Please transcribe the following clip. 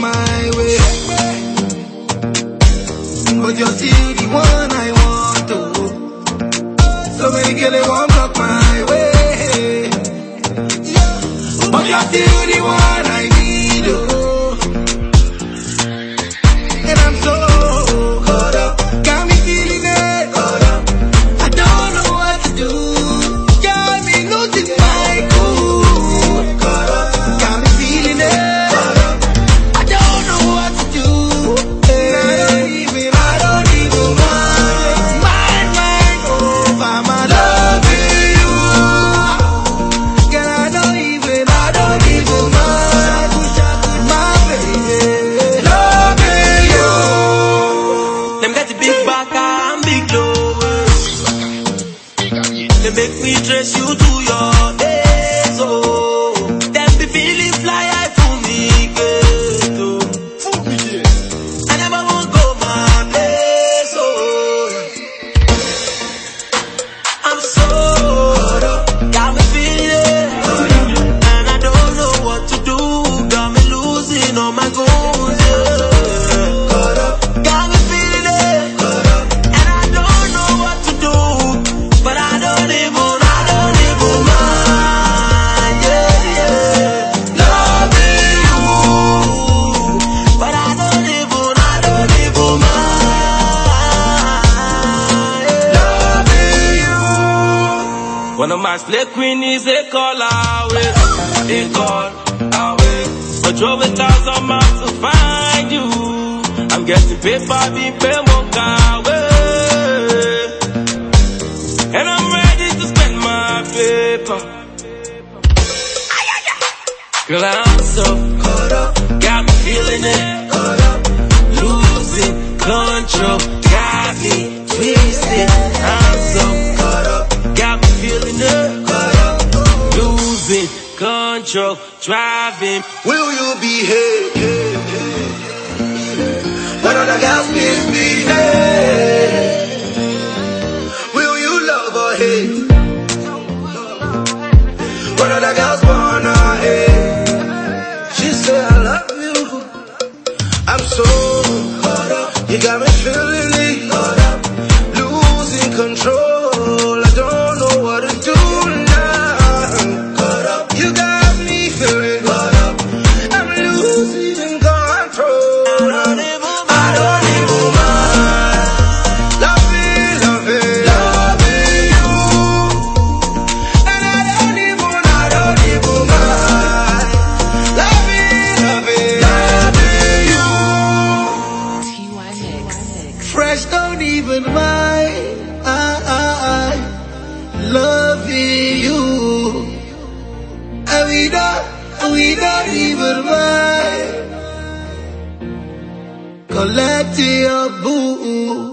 my way. But you're still the one I want to. So many girls they want block my way. But you're still the one make me trace you to your One of my slay queen is a call away, a call away. But drove a thousand miles to find you. I'm getting paper, being paid more away. And I'm ready to spend my paper. Girl, I'm so caught up, got me feeling it. Caught up, losing control, got control, driving. Will you behave when other girls misbehave? Will you love or hate when other girls wanna hate? She say I love you. I'm so caught up. You got me feeling it. Losing control. I don't Fresh don't even mind. I, I, I loving you. And we don't, we don't even mind. Collect your boo.